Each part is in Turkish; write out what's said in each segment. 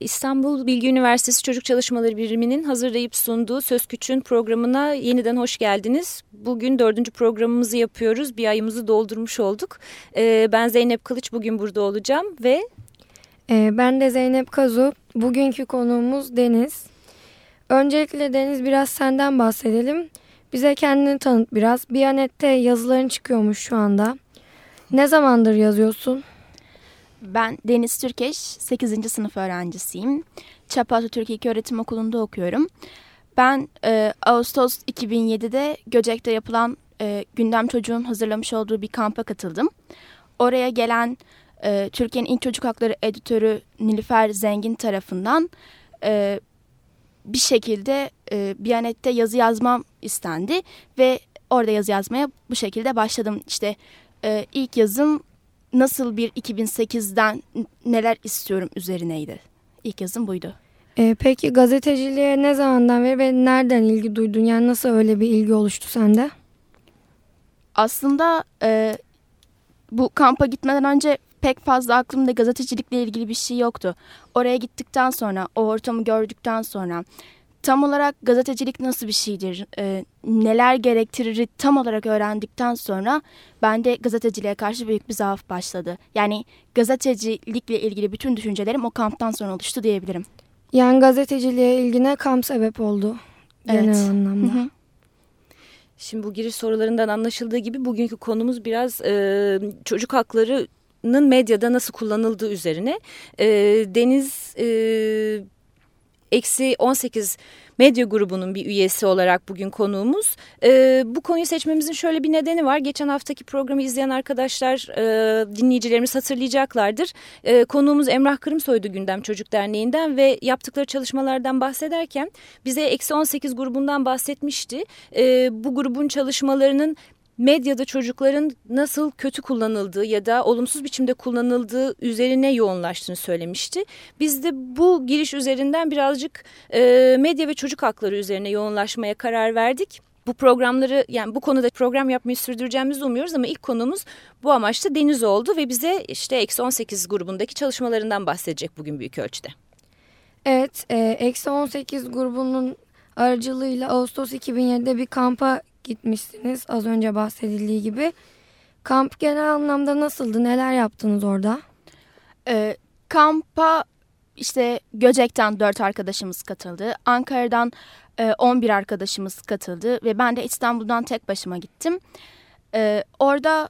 İstanbul Bilgi Üniversitesi Çocuk Çalışmaları Biriminin hazırlayıp sunduğu Söz Küçüğün programına yeniden hoş geldiniz. Bugün dördüncü programımızı yapıyoruz. Bir ayımızı doldurmuş olduk. Ee, ben Zeynep Kılıç bugün burada olacağım ve... Ee, ben de Zeynep Kazu. Bugünkü konuğumuz Deniz. Öncelikle Deniz biraz senden bahsedelim. Bize kendini tanıt biraz. Biyanet'te yazıların çıkıyormuş şu anda. Ne zamandır yazıyorsun? Ben Deniz Türkeş, 8. sınıf öğrencisiyim. Çapa Atatürk İlköğretim Okulu'nda okuyorum. Ben e, Ağustos 2007'de Göcek'te yapılan e, Gündem Çocuğun hazırlamış olduğu bir kampa katıldım. Oraya gelen e, Türkiye'nin ilk çocuk hakları editörü Nilüfer Zengin tarafından e, bir şekilde e, Biyanet'te yazı yazmam istendi ve orada yazı yazmaya bu şekilde başladım. İşte e, ilk yazım nasıl bir 2008'den neler istiyorum üzerineydi. İlk yazım buydu. Ee, peki gazeteciliğe ne zamandan beri ve nereden ilgi duydun? Yani nasıl öyle bir ilgi oluştu sende? Aslında e, bu kampa gitmeden önce pek fazla aklımda gazetecilikle ilgili bir şey yoktu. Oraya gittikten sonra, o ortamı gördükten sonra tam olarak gazetecilik nasıl bir şeydir, e, neler gerektirir tam olarak öğrendikten sonra bende gazeteciliğe karşı büyük bir zaaf başladı. Yani gazetecilikle ilgili bütün düşüncelerim o kamptan sonra oluştu diyebilirim. Yani gazeteciliğe ilgine kamp sebep oldu genel evet. anlamda. Hı hı. Şimdi bu giriş sorularından anlaşıldığı gibi bugünkü konumuz biraz e, çocuk haklarının medyada nasıl kullanıldığı üzerine. E, Deniz e, Eksi 18 medya grubunun bir üyesi olarak bugün konuğumuz. E, bu konuyu seçmemizin şöyle bir nedeni var. Geçen haftaki programı izleyen arkadaşlar e, dinleyicilerimiz hatırlayacaklardır. E, konuğumuz Emrah Kırımsoy'du Gündem Çocuk Derneği'nden ve yaptıkları çalışmalardan bahsederken bize Eksi 18 grubundan bahsetmişti. E, bu grubun çalışmalarının medyada çocukların nasıl kötü kullanıldığı ya da olumsuz biçimde kullanıldığı üzerine yoğunlaştığını söylemişti. Biz de bu giriş üzerinden birazcık e, medya ve çocuk hakları üzerine yoğunlaşmaya karar verdik. Bu programları yani bu konuda program yapmayı sürdüreceğimizi umuyoruz ama ilk konumuz bu amaçta Deniz oldu ve bize işte Eksi 18 grubundaki çalışmalarından bahsedecek bugün büyük ölçüde. Evet, e, Eksi 18 grubunun aracılığıyla Ağustos 2007'de bir kampa gitmişsiniz az önce bahsedildiği gibi. Kamp genel anlamda nasıldı? Neler yaptınız orada? Ee, kampa işte Göcek'ten dört arkadaşımız katıldı. Ankara'dan e, 11 arkadaşımız katıldı ve ben de İstanbul'dan tek başıma gittim. Ee, orada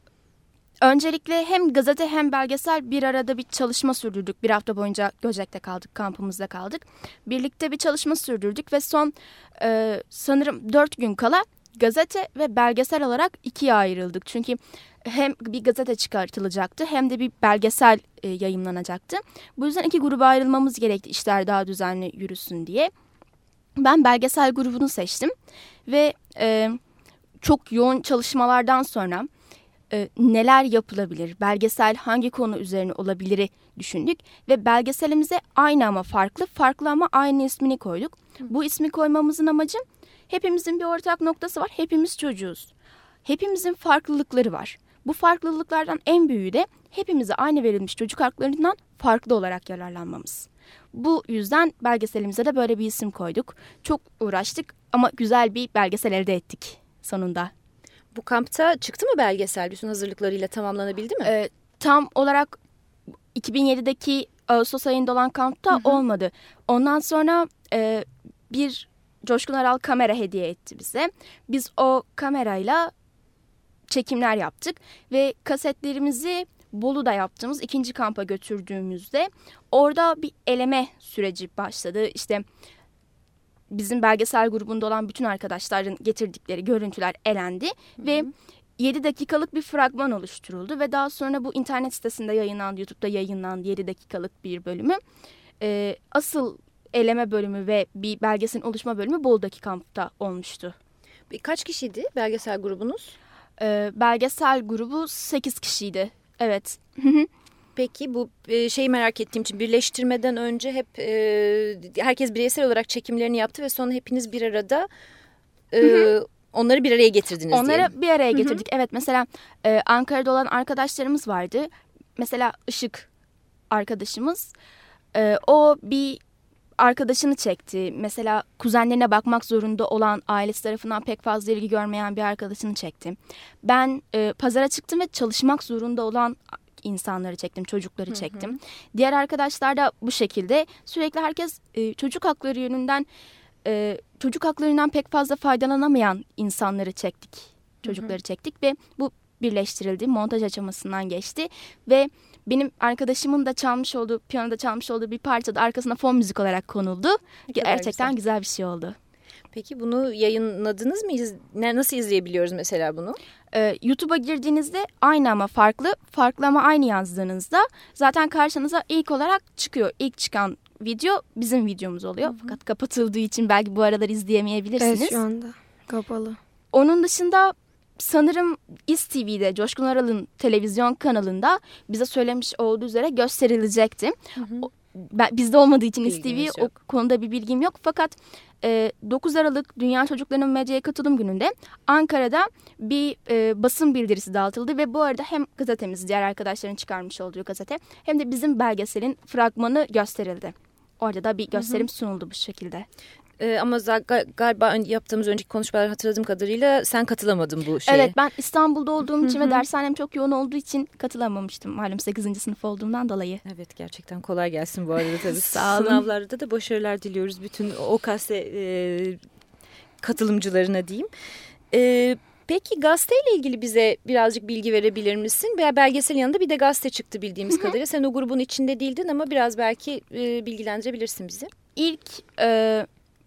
öncelikle hem gazete hem belgesel bir arada bir çalışma sürdürdük. Bir hafta boyunca Göcek'te kaldık, kampımızda kaldık. Birlikte bir çalışma sürdürdük ve son e, sanırım dört gün kala gazete ve belgesel olarak ikiye ayrıldık. Çünkü hem bir gazete çıkartılacaktı hem de bir belgesel e, yayınlanacaktı. Bu yüzden iki gruba ayrılmamız gerekti işler daha düzenli yürüsün diye. Ben belgesel grubunu seçtim ve e, çok yoğun çalışmalardan sonra e, neler yapılabilir, belgesel hangi konu üzerine olabiliri düşündük ve belgeselimize aynı ama farklı, farklı ama aynı ismini koyduk. Bu ismi koymamızın amacı Hepimizin bir ortak noktası var. Hepimiz çocuğuz. Hepimizin farklılıkları var. Bu farklılıklardan en büyüğü de hepimize aynı verilmiş çocuk haklarından farklı olarak yararlanmamız. Bu yüzden belgeselimize de böyle bir isim koyduk. Çok uğraştık ama güzel bir belgesel elde ettik sonunda. Bu kampta çıktı mı belgesel? Bütün hazırlıklarıyla tamamlanabildi mi? Ee, tam olarak 2007'deki Ağustos ayında olan kampta hı hı. olmadı. Ondan sonra e, bir Coşkun Aral kamera hediye etti bize. Biz o kamerayla çekimler yaptık ve kasetlerimizi Bolu'da yaptığımız ikinci kampa götürdüğümüzde orada bir eleme süreci başladı. İşte bizim belgesel grubunda olan bütün arkadaşların getirdikleri görüntüler elendi hı hı. ve 7 dakikalık bir fragman oluşturuldu ve daha sonra bu internet sitesinde yayınlandı, YouTube'da yayınlandı 7 dakikalık bir bölümü. Ee, asıl eleme bölümü ve bir belgeselin oluşma bölümü Bolu'daki kampta olmuştu. Kaç kişiydi belgesel grubunuz? Ee, belgesel grubu 8 kişiydi. Evet. Peki bu e, şeyi merak ettiğim için birleştirmeden önce hep e, herkes bireysel olarak çekimlerini yaptı ve sonra hepiniz bir arada e, onları bir araya getirdiniz Onları diyelim. bir araya getirdik. Evet mesela Ankara'da olan arkadaşlarımız vardı. Mesela Işık arkadaşımız o bir arkadaşını çekti. Mesela kuzenlerine bakmak zorunda olan ailesi tarafından pek fazla ilgi görmeyen bir arkadaşını çekti. Ben e, pazara çıktım ve çalışmak zorunda olan insanları çektim, çocukları çektim. Hı hı. Diğer arkadaşlar da bu şekilde sürekli herkes e, çocuk hakları yönünden e, çocuk haklarından pek fazla faydalanamayan insanları çektik, çocukları hı hı. çektik ve bu birleştirildi, montaj aşamasından geçti ve benim arkadaşımın da çalmış olduğu, piyanoda çalmış olduğu bir parçada arkasına fon müzik olarak konuldu. Gerçekten güzel. güzel bir şey oldu. Peki bunu yayınladınız mı? Nasıl izleyebiliyoruz mesela bunu? Ee, YouTube'a girdiğinizde aynı ama farklı, farklı ama aynı yazdığınızda zaten karşınıza ilk olarak çıkıyor. İlk çıkan video bizim videomuz oluyor. Hı hı. Fakat kapatıldığı için belki bu aralar izleyemeyebilirsiniz. Evet şu anda kapalı. Onun dışında sanırım İSTV'de Coşkun Aral'ın televizyon kanalında bize söylemiş olduğu üzere gösterilecekti. Hı hı. Ben, bizde olmadığı için İSTV o konuda bir bilgim yok. Fakat e, 9 Aralık Dünya Çocuklarının Medyaya Katılım Günü'nde Ankara'da bir e, basın bildirisi dağıtıldı. Ve bu arada hem gazetemiz diğer arkadaşların çıkarmış olduğu gazete hem de bizim belgeselin fragmanı gösterildi. Orada da bir gösterim sunuldu bu şekilde. Ee, ama galiba yaptığımız önceki konuşmalar hatırladığım kadarıyla sen katılamadın bu şeye. Evet ben İstanbul'da olduğum için ve dershanem çok yoğun olduğu için katılamamıştım. Malum 8. sınıf olduğumdan dolayı. Evet gerçekten kolay gelsin bu arada tabii. Sağ olun. Sınavlarda da başarılar diliyoruz bütün OKASE e, katılımcılarına diyeyim. E, Peki gazeteyle ilgili bize birazcık bilgi verebilir misin? Veya belgesel yanında bir de gazete çıktı bildiğimiz kadarıyla. Sen o grubun içinde değildin ama biraz belki e, bilgilendirebilirsin bizi. İlk e,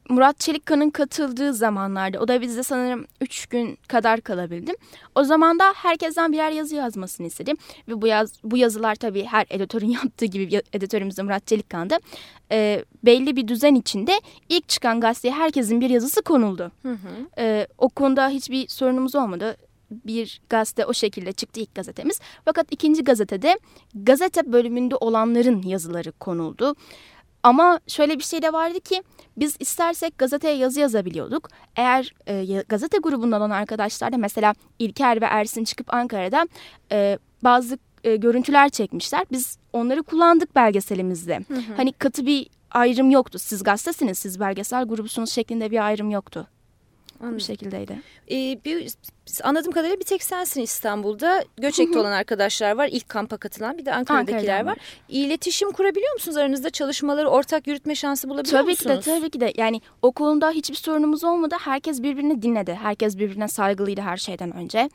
Murat Çelikkan'ın katıldığı zamanlarda o da bizde sanırım 3 gün kadar kalabildim. O zaman da herkesten birer yazı yazmasını istedim. Ve bu, yaz, bu yazılar tabii her editörün yaptığı gibi editörümüz de Murat Çelikkan'dı. E, belli bir düzen içinde ilk çıkan gazeteye herkesin bir yazısı konuldu. Hı hı. E, o konuda hiçbir sorunumuz olmadı bir gazete o şekilde çıktı ilk gazetemiz. Fakat ikinci gazetede gazete bölümünde olanların yazıları konuldu. Ama şöyle bir şey de vardı ki biz istersek gazeteye yazı yazabiliyorduk. Eğer e, gazete grubundan olan arkadaşlar da mesela İlker ve Ersin çıkıp Ankara'da e, bazı e, görüntüler çekmişler. Biz onları kullandık belgeselimizde. Hı hı. Hani katı bir ayrım yoktu. Siz gazetesiniz, siz belgesel grubusunuz şeklinde bir ayrım yoktu. Anladım. Bu şekildeydi. Ee, bir, anladığım kadarıyla bir tek sensin İstanbul'da. Göçek'te olan arkadaşlar var. İlk kampa katılan bir de Ankara'dakiler var. İletişim kurabiliyor musunuz aranızda? Çalışmaları ortak yürütme şansı bulabiliyor tabii musunuz? Tabii ki de tabii ki de. Yani okulunda hiçbir sorunumuz olmadı. Herkes birbirini dinledi. Herkes birbirine saygılıydı her şeyden önce.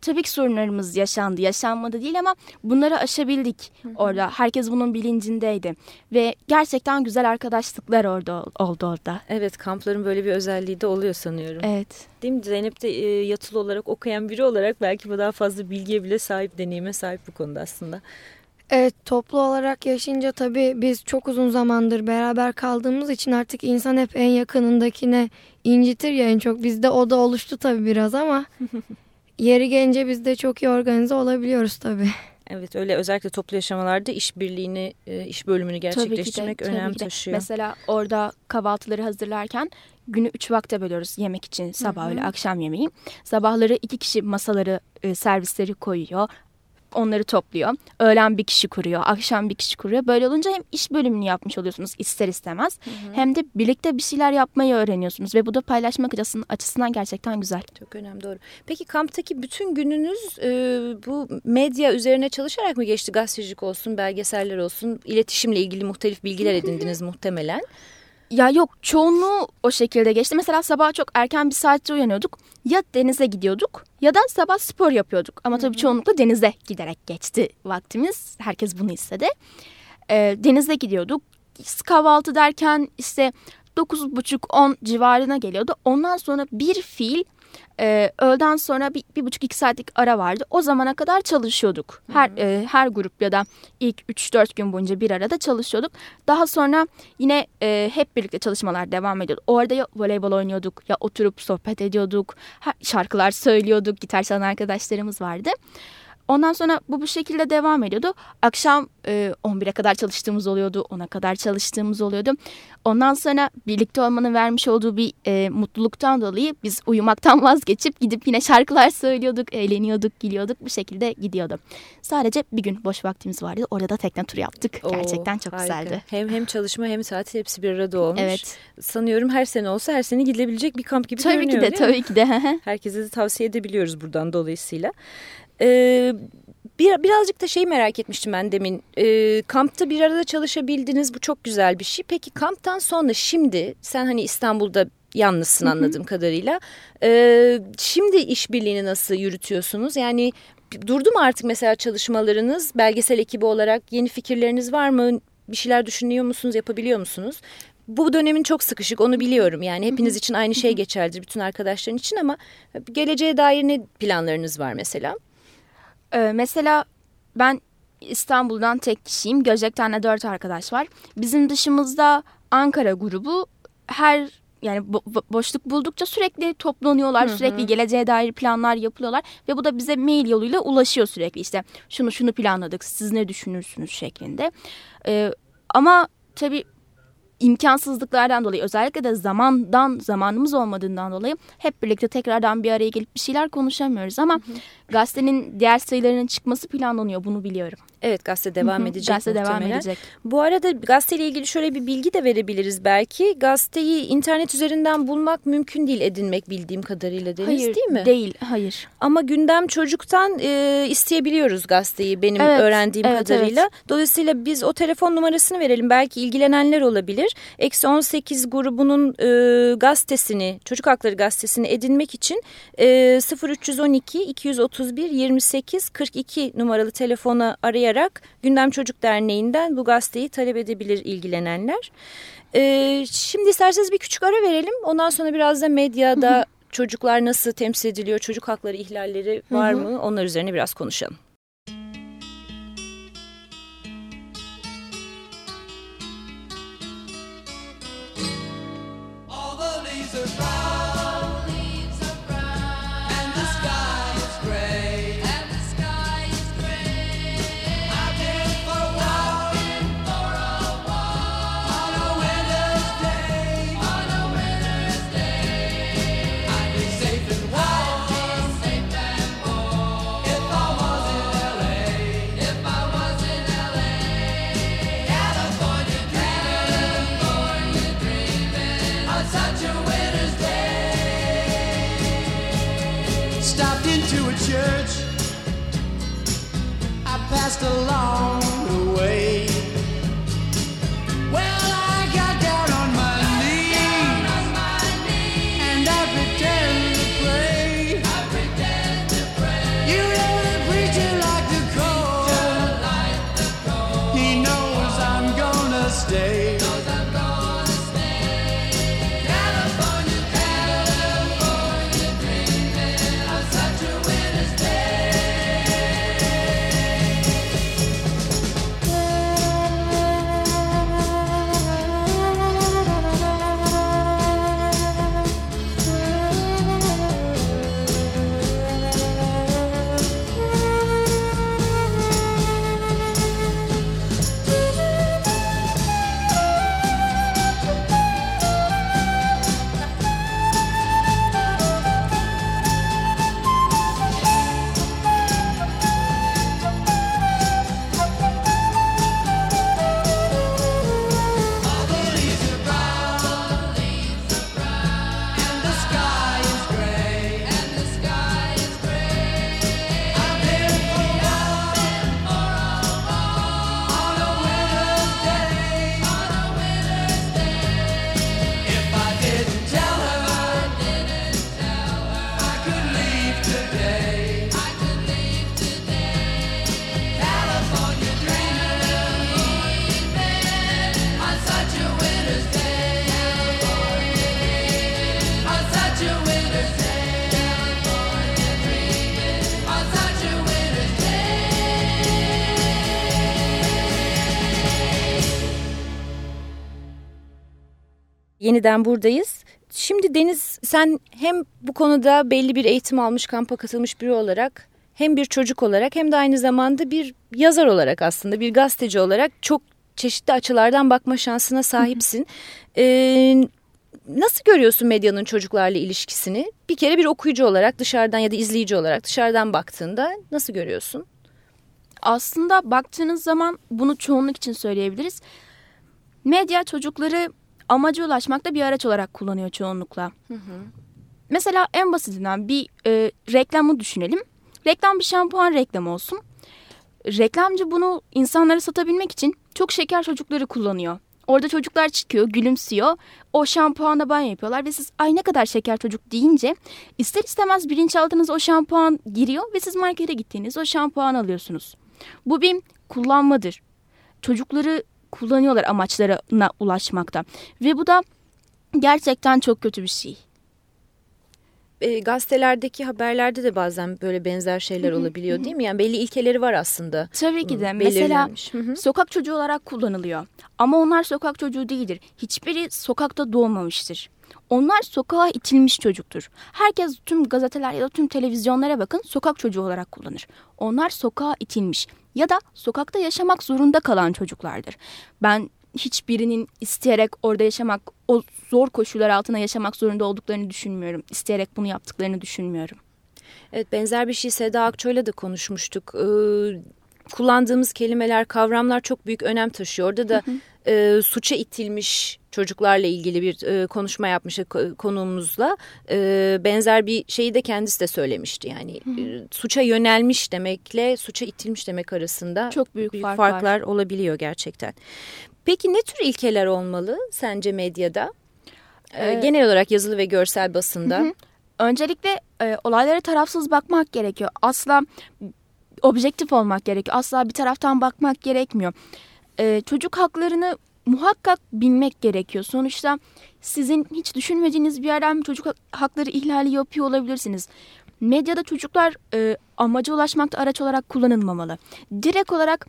Tabii ki sorunlarımız yaşandı, yaşanmadı değil ama bunları aşabildik Hı -hı. orada. Herkes bunun bilincindeydi ve gerçekten güzel arkadaşlıklar orada oldu orada. Evet, kampların böyle bir özelliği de oluyor sanıyorum. Evet. Değil mi? Zeynep de e, yatılı olarak okuyan biri olarak belki daha fazla bilgiye bile sahip, deneyime sahip bu konuda aslında. Evet toplu olarak yaşayınca tabii biz çok uzun zamandır beraber kaldığımız için artık insan hep en yakınındakine incitir ya en çok. Bizde o da oluştu tabii biraz ama Yeri gelince biz de çok iyi organize olabiliyoruz tabii. Evet öyle özellikle toplu yaşamalarda işbirliğini, e, iş bölümünü gerçekleştirmek tabii de, önem taşıyor. Mesela orada kahvaltıları hazırlarken günü üç vakte bölüyoruz yemek için sabah öyle akşam yemeği. Sabahları iki kişi masaları e, servisleri koyuyor onları topluyor. Öğlen bir kişi kuruyor, akşam bir kişi kuruyor. Böyle olunca hem iş bölümünü yapmış oluyorsunuz ister istemez. Hı hı. Hem de birlikte bir şeyler yapmayı öğreniyorsunuz. Ve bu da paylaşmak açısından gerçekten güzel. Çok önemli doğru. Peki kamptaki bütün gününüz e, bu medya üzerine çalışarak mı geçti? Gazetecilik olsun, belgeseller olsun, iletişimle ilgili muhtelif bilgiler edindiniz muhtemelen. Ya yok çoğunluğu o şekilde geçti. Mesela sabah çok erken bir saatte uyanıyorduk. Ya denize gidiyorduk ya da sabah spor yapıyorduk. Ama tabii çoğunlukla denize giderek geçti vaktimiz. Herkes bunu istedi. Ee, denize gidiyorduk. Kahvaltı derken işte 9.30-10 civarına geliyordu. Ondan sonra bir fil e, öğleden sonra bir, bir buçuk iki saatlik ara vardı. O zamana kadar çalışıyorduk. Her e, her grup ya da ilk 3-4 gün boyunca bir arada çalışıyorduk. Daha sonra yine e, hep birlikte çalışmalar devam ediyordu. Orada ya voleybol oynuyorduk ya oturup sohbet ediyorduk. Şarkılar söylüyorduk. Gitar çalan arkadaşlarımız vardı. Ondan sonra bu bu şekilde devam ediyordu. Akşam e, 11'e kadar çalıştığımız oluyordu. 10'a kadar çalıştığımız oluyordu. Ondan sonra birlikte olmanın vermiş olduğu bir e, mutluluktan dolayı biz uyumaktan vazgeçip gidip yine şarkılar söylüyorduk, eğleniyorduk, gülüyorduk. Bu şekilde gidiyordu. Sadece bir gün boş vaktimiz vardı. Orada da tekne turu yaptık. Oo, Gerçekten çok harika. güzeldi. Hem hem çalışma hem tatil hepsi bir arada olmuş. Evet. Sanıyorum her sene olsa her sene gidilebilecek bir kamp gibi tabii görünüyor. Tabii ki de, tabii ki de. Herkese de tavsiye edebiliyoruz buradan dolayısıyla. Ee, bir, birazcık da şeyi merak etmiştim ben demin. Ee, kampta bir arada çalışabildiniz bu çok güzel bir şey. Peki kamptan sonra şimdi sen hani İstanbul'da yalnızsın anladığım kadarıyla. Ee, şimdi işbirliğini nasıl yürütüyorsunuz? Yani durdu mu artık mesela çalışmalarınız belgesel ekibi olarak yeni fikirleriniz var mı? Bir şeyler düşünüyor musunuz, yapabiliyor musunuz? bu dönemin çok sıkışık onu biliyorum yani hepiniz için aynı şey geçerlidir bütün arkadaşların için ama geleceğe dair ne planlarınız var mesela? Ee, mesela ben İstanbul'dan tek kişiyim. Göcek'ten dört arkadaş var. Bizim dışımızda Ankara grubu her yani bo boşluk buldukça sürekli toplanıyorlar. Hı hı. Sürekli geleceğe dair planlar yapılıyorlar. Ve bu da bize mail yoluyla ulaşıyor sürekli. işte şunu şunu planladık siz ne düşünürsünüz şeklinde. Ee, ama tabii imkansızlıklardan dolayı özellikle de zamandan zamanımız olmadığından dolayı hep birlikte tekrardan bir araya gelip bir şeyler konuşamıyoruz ama hı hı. gazetenin diğer sayılarının çıkması planlanıyor bunu biliyorum. Evet gazete devam edecek Gazete devam edecek. Bu arada gazeteyle ilgili şöyle bir bilgi de verebiliriz belki. Gazeteyi internet üzerinden bulmak mümkün değil edinmek bildiğim kadarıyla Deniz hayır, değil mi? değil hayır. Ama gündem çocuktan e, isteyebiliyoruz gazeteyi benim evet, öğrendiğim evet, kadarıyla. Evet. Dolayısıyla biz o telefon numarasını verelim belki ilgilenenler olabilir. Eksi 18 grubunun e, gazetesini çocuk hakları gazetesini edinmek için e, 0312 231 28 42 numaralı telefona arayabilirsiniz arayarak Gündem Çocuk Derneği'nden bu gazeteyi talep edebilir ilgilenenler. Ee, şimdi isterseniz bir küçük ara verelim. Ondan sonra biraz da medyada çocuklar nasıl temsil ediliyor, çocuk hakları ihlalleri var mı? Onlar üzerine biraz konuşalım. Yeniden buradayız. Şimdi Deniz sen hem bu konuda belli bir eğitim almış kampa katılmış biri olarak hem bir çocuk olarak hem de aynı zamanda bir yazar olarak aslında bir gazeteci olarak çok çeşitli açılardan bakma şansına sahipsin. Ee, nasıl görüyorsun medyanın çocuklarla ilişkisini? Bir kere bir okuyucu olarak dışarıdan ya da izleyici olarak dışarıdan baktığında nasıl görüyorsun? Aslında baktığınız zaman bunu çoğunluk için söyleyebiliriz. Medya çocukları amaca ulaşmakta bir araç olarak kullanıyor çoğunlukla. Hı hı. Mesela en basitinden bir e, reklamı düşünelim. Reklam bir şampuan reklamı olsun. Reklamcı bunu insanlara satabilmek için çok şeker çocukları kullanıyor. Orada çocuklar çıkıyor, gülümsüyor. O şampuanla banyo yapıyorlar ve siz ay ne kadar şeker çocuk deyince ister istemez bilinçaltınıza o şampuan giriyor ve siz markete gittiğiniz o şampuan alıyorsunuz. Bu bir kullanmadır. Çocukları kullanıyorlar amaçlarına ulaşmakta ve bu da gerçekten çok kötü bir şey e, gazetelerdeki haberlerde de bazen böyle benzer şeyler olabiliyor değil mi? Yani belli ilkeleri var aslında. Tabii ki de. Mesela sokak çocuğu olarak kullanılıyor. Ama onlar sokak çocuğu değildir. Hiçbiri sokakta doğmamıştır. Onlar sokağa itilmiş çocuktur. Herkes tüm gazeteler ya da tüm televizyonlara bakın sokak çocuğu olarak kullanır. Onlar sokağa itilmiş ya da sokakta yaşamak zorunda kalan çocuklardır. Ben hiçbirinin isteyerek orada yaşamak, o zor koşullar altında yaşamak zorunda olduklarını düşünmüyorum. İsteyerek bunu yaptıklarını düşünmüyorum. Evet benzer bir şey Seda Akço'yla da konuşmuştuk. Ee, kullandığımız kelimeler, kavramlar çok büyük önem taşıyor. Orada da E, suça itilmiş çocuklarla ilgili bir e, konuşma yapmış konuğumuzla. E, benzer bir şeyi de kendisi de söylemişti. Yani e, suça yönelmiş demekle suça itilmiş demek arasında çok büyük, büyük fark farklar var. olabiliyor gerçekten. Peki ne tür ilkeler olmalı sence medyada? Ee, ee, genel olarak yazılı ve görsel basında. Hı Öncelikle e, olaylara tarafsız bakmak gerekiyor. Asla objektif olmak gerekiyor. Asla bir taraftan bakmak gerekmiyor. E, çocuk haklarını muhakkak bilmek gerekiyor. Sonuçta sizin hiç düşünmediğiniz bir yerden çocuk hakları ihlali yapıyor olabilirsiniz. Medyada çocuklar e, amaca ulaşmakta araç olarak kullanılmamalı. Direkt olarak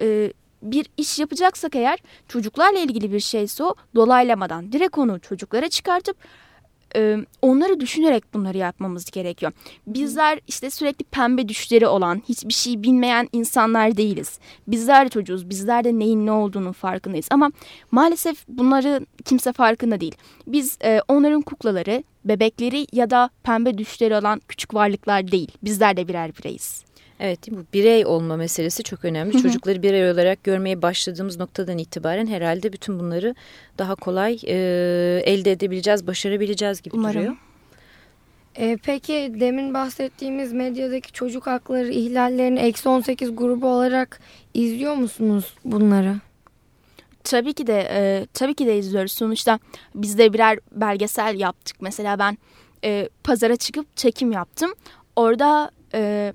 e, bir iş yapacaksak eğer çocuklarla ilgili bir şeyse o dolaylamadan direkt onu çocuklara çıkartıp e, onları düşünerek bunları yapmamız gerekiyor. Bizler işte sürekli pembe düşleri olan, hiçbir şey bilmeyen insanlar değiliz. Bizler de çocuğuz, bizler de neyin ne olduğunun farkındayız. Ama maalesef bunları kimse farkında değil. Biz e, onların kuklaları, bebekleri ya da pembe düşleri olan küçük varlıklar değil. Bizler de birer bireyiz. Evet bu birey olma meselesi çok önemli. Çocukları birey olarak görmeye başladığımız noktadan itibaren herhalde bütün bunları daha kolay e, elde edebileceğiz, başarabileceğiz gibi Umarım. duruyor. E, peki demin bahsettiğimiz medyadaki çocuk hakları ihlallerini eksi 18 grubu olarak izliyor musunuz bunları? Tabii ki de e, tabii ki de izliyoruz. Sonuçta biz de birer belgesel yaptık. Mesela ben e, pazara çıkıp çekim yaptım. Orada e,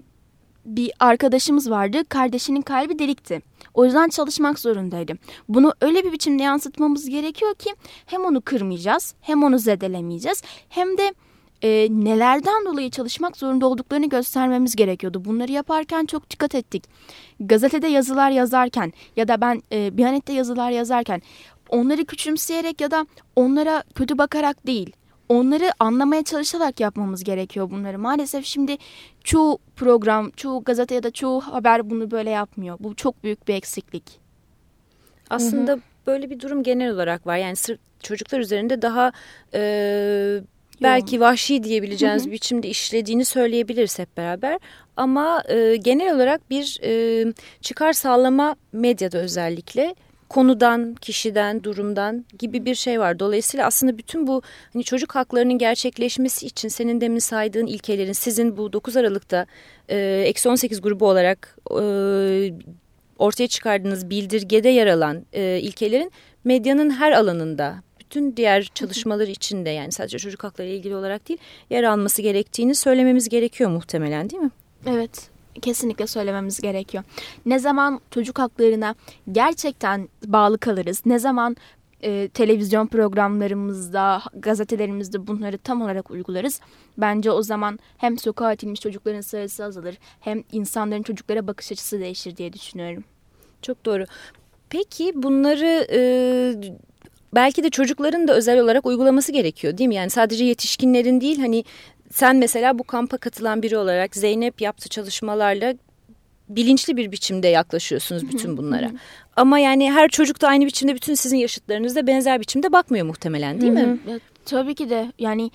bir arkadaşımız vardı. Kardeşinin kalbi delikti. O yüzden çalışmak zorundaydım. Bunu öyle bir biçimde yansıtmamız gerekiyor ki hem onu kırmayacağız hem onu zedelemeyeceğiz hem de e, nelerden dolayı çalışmak zorunda olduklarını göstermemiz gerekiyordu. Bunları yaparken çok dikkat ettik. Gazetede yazılar yazarken ya da ben e, Biyanet'te yazılar yazarken onları küçümseyerek ya da onlara kötü bakarak değil onları anlamaya çalışarak yapmamız gerekiyor bunları. Maalesef şimdi çoğu program, çoğu gazete ya da çoğu haber bunu böyle yapmıyor. Bu çok büyük bir eksiklik. Aslında hı hı. böyle bir durum genel olarak var. Yani sırf çocuklar üzerinde daha e, belki vahşi diyebileceğiniz hı hı. biçimde işlediğini söyleyebiliriz hep beraber. Ama e, genel olarak bir e, çıkar sağlama medyada özellikle konudan, kişiden, durumdan gibi bir şey var. Dolayısıyla aslında bütün bu hani çocuk haklarının gerçekleşmesi için senin demin saydığın ilkelerin sizin bu 9 Aralık'ta e, eksi 18 grubu olarak e, ortaya çıkardığınız bildirgede yer alan e, ilkelerin medyanın her alanında bütün diğer çalışmalar içinde yani sadece çocuk hakları ilgili olarak değil yer alması gerektiğini söylememiz gerekiyor muhtemelen değil mi? Evet kesinlikle söylememiz gerekiyor. Ne zaman çocuk haklarına gerçekten bağlı kalırız, ne zaman e, televizyon programlarımızda, gazetelerimizde bunları tam olarak uygularız. Bence o zaman hem sokağa atılmış çocukların sayısı azalır hem insanların çocuklara bakış açısı değişir diye düşünüyorum. Çok doğru. Peki bunları e, belki de çocukların da özel olarak uygulaması gerekiyor değil mi? Yani sadece yetişkinlerin değil hani sen mesela bu kampa katılan biri olarak Zeynep yaptığı çalışmalarla bilinçli bir biçimde yaklaşıyorsunuz bütün bunlara. Ama yani her çocuk da aynı biçimde bütün sizin yaşıtlarınız da benzer biçimde bakmıyor muhtemelen değil mi? Tabii ki de yani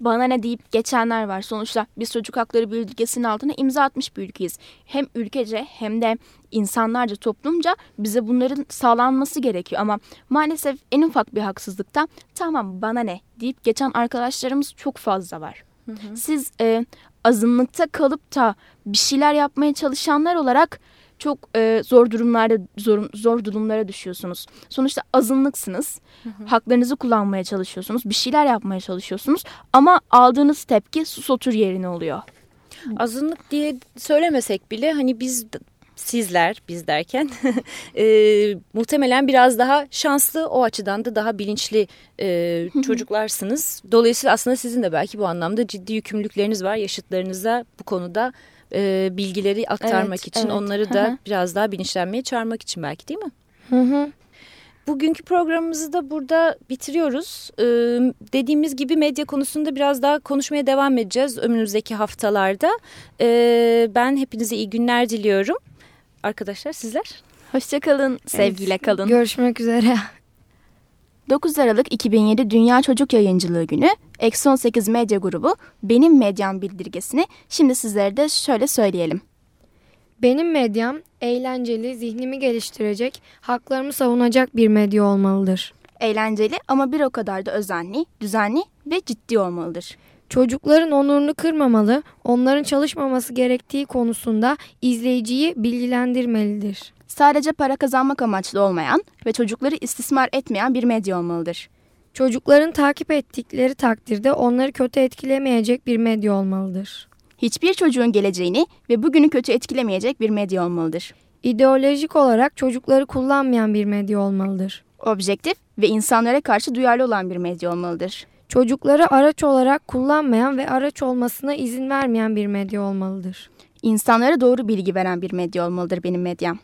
bana ne deyip geçenler var. Sonuçta biz çocuk hakları bildirgesinin altına imza atmış bir ülkeyiz. Hem ülkece hem de insanlarca toplumca bize bunların sağlanması gerekiyor. Ama maalesef en ufak bir haksızlıkta tamam bana ne deyip geçen arkadaşlarımız çok fazla var. Hı hı. Siz e, azınlıkta kalıp da bir şeyler yapmaya çalışanlar olarak çok e, zor durumlarda zor, zor durumlara düşüyorsunuz. Sonuçta azınlıksınız. Hı hı. Haklarınızı kullanmaya çalışıyorsunuz. Bir şeyler yapmaya çalışıyorsunuz. Ama aldığınız tepki sus otur yerine oluyor. Azınlık diye söylemesek bile hani biz sizler biz derken e, muhtemelen biraz daha şanslı o açıdan da daha bilinçli e, çocuklarsınız. Dolayısıyla aslında sizin de belki bu anlamda ciddi yükümlülükleriniz var yaşıtlarınıza bu konuda e, bilgileri aktarmak evet, için evet. onları da biraz daha bilinçlenmeye çağırmak için belki değil mi? Hı hı. Bugünkü programımızı da burada bitiriyoruz. Ee, dediğimiz gibi medya konusunda biraz daha konuşmaya devam edeceğiz önümüzdeki haftalarda. Ee, ben hepinize iyi günler diliyorum. Arkadaşlar sizler? Hoşçakalın, sevgiyle evet, kalın. Görüşmek üzere. 9 Aralık 2007 Dünya Çocuk Yayıncılığı Günü Eksi 18 Medya Grubu Benim Medyam bildirgesini şimdi sizlere de şöyle söyleyelim. Benim medyam eğlenceli, zihnimi geliştirecek, haklarımı savunacak bir medya olmalıdır. Eğlenceli ama bir o kadar da özenli, düzenli ve ciddi olmalıdır. Çocukların onurunu kırmamalı, onların çalışmaması gerektiği konusunda izleyiciyi bilgilendirmelidir. Sadece para kazanmak amaçlı olmayan ve çocukları istismar etmeyen bir medya olmalıdır. Çocukların takip ettikleri takdirde onları kötü etkilemeyecek bir medya olmalıdır. Hiçbir çocuğun geleceğini ve bugünü kötü etkilemeyecek bir medya olmalıdır. İdeolojik olarak çocukları kullanmayan bir medya olmalıdır. Objektif ve insanlara karşı duyarlı olan bir medya olmalıdır. Çocukları araç olarak kullanmayan ve araç olmasına izin vermeyen bir medya olmalıdır. İnsanlara doğru bilgi veren bir medya olmalıdır benim medyam.